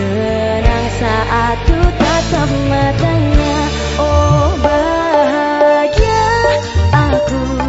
Tenang saat ku tatap matanya. Oh bahagia aku